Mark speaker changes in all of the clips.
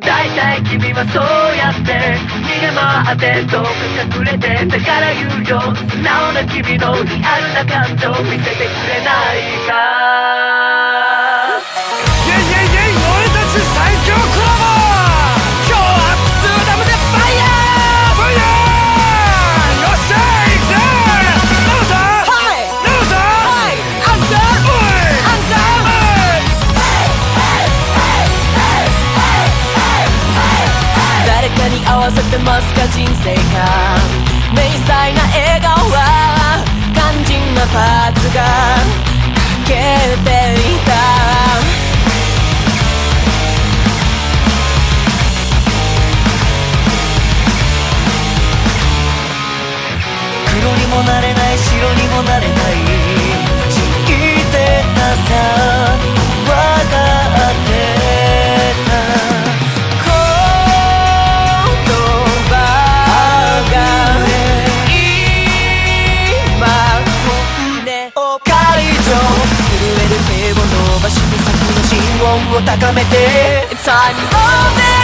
Speaker 1: 大体君はそうやって。逃げ回ってどくか隠れてだから言うよ。素直な君のリアルな感情見せてくれないか。に合わせてますか人生が迷彩な笑顔は
Speaker 2: ンを高めて
Speaker 1: It's time over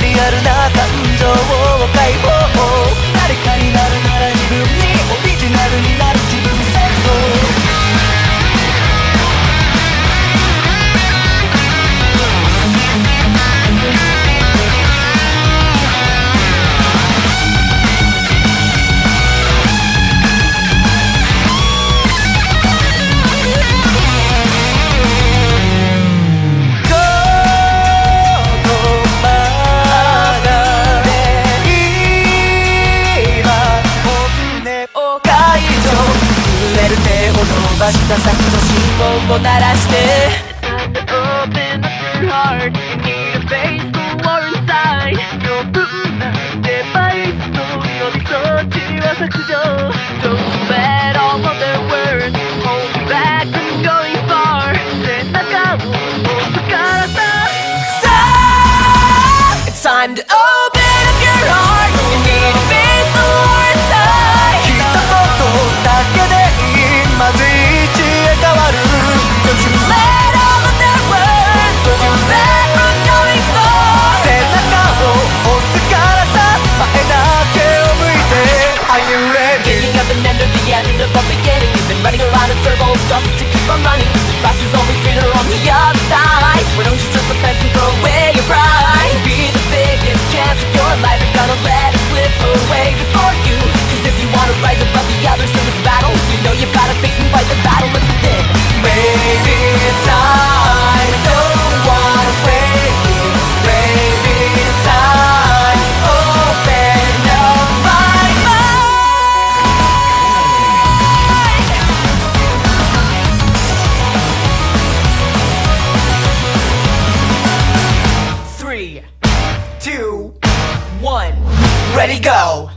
Speaker 2: கொடியரு
Speaker 1: した先の信号を鳴らして。デバイスのより装置は削除 to the end of the beginning You've been running around in circles just to keep on running The grass is always greener on the other Three, two, one, ready, go!